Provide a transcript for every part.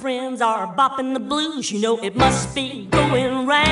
friends are bopping the blues. You know it must be going round.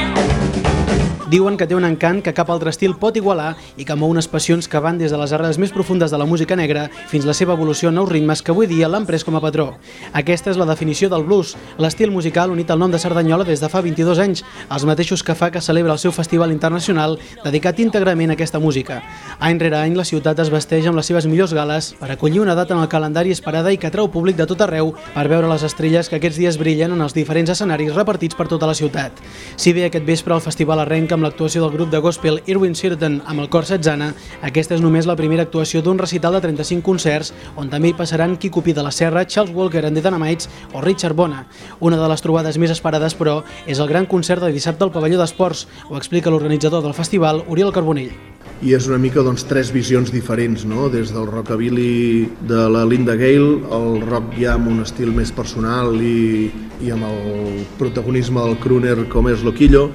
Diuen que té un encant que cap altre estil pot igualar i que mou unes passions que van des de les arrels més profundes de la música negra fins la seva evolució a nous ritmes que avui dia l'han pres com a patró. Aquesta és la definició del blues, l'estil musical unit al nom de Cerdanyola des de fa 22 anys, els mateixos que fa que celebra el seu festival internacional dedicat íntegrament a aquesta música. Any rere any la ciutat es vesteix amb les seves millors gales per acollir una data en el calendari esperada i que atreu públic de tot arreu per veure les estrelles que aquests dies brillen en els diferents escenaris repartits per tota la ciutat. Si bé aquest vespre el festival arrenca amb l'actuació del grup de gospel Irwin Sirton amb el cor setzana, aquesta és només la primera actuació d'un recital de 35 concerts on també hi passaran Quico Pi de la Serra, Charles Walker and the Dynamites o Richard Bona. Una de les trobades més esperades, però, és el gran concert de dissabte al pavelló d'esports, ho explica l'organitzador del festival, Oriol Carbonell i és una mica doncs, tres visions diferents, no? des del rockabilly de la Linda Gale, el rock ja amb un estil més personal i, i amb el protagonisme del crooner com és Loquillo,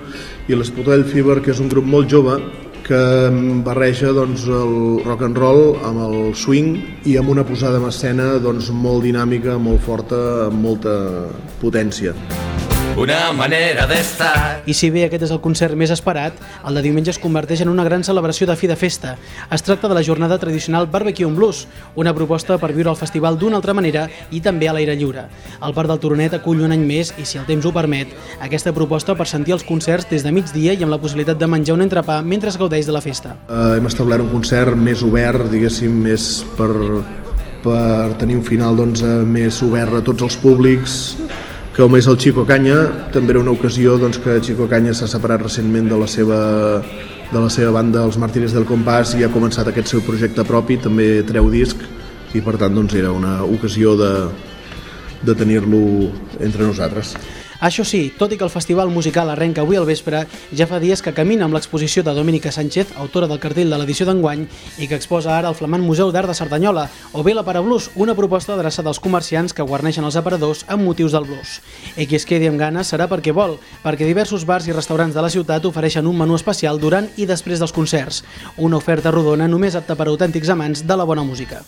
i l'Spotell Fever, que és un grup molt jove que barreja doncs, el rock and roll amb el swing i amb una posada en escena doncs, molt dinàmica, molt forta, amb molta potència una manera d'estar. I si bé aquest és el concert més esperat, el de diumenge es converteix en una gran celebració de fi de festa. Es tracta de la jornada tradicional Barbecue on Blues, una proposta per viure el festival d'una altra manera i també a l'aire lliure. El Parc del Turonet acull un any més i, si el temps ho permet, aquesta proposta per sentir els concerts des de migdia i amb la possibilitat de menjar un entrepà mentre es gaudeix de la festa. Uh, hem establert un concert més obert, diguéssim, més per, per tenir un final doncs, més obert a tots els públics, com és el Chico Canya, també era una ocasió doncs, que Chico Canya s'ha separat recentment de la seva de la seva banda, els Màrtires del Compàs, i ha començat aquest seu projecte propi, també treu disc, i per tant doncs, era una ocasió de, de tenir-lo entre nosaltres. Això sí, tot i que el festival musical arrenca avui al vespre, ja fa dies que camina amb l'exposició de Domínica Sánchez, autora del cartell de l'edició d'enguany, i que exposa ara al flamant Museu d'Art de Cerdanyola, o bé la Parablues, una proposta adreçada als comerciants que guarneixen els aparadors amb motius del blues. I qui es quedi amb ganes serà perquè vol, perquè diversos bars i restaurants de la ciutat ofereixen un menú especial durant i després dels concerts, una oferta rodona només apta per autèntics amants de la bona música.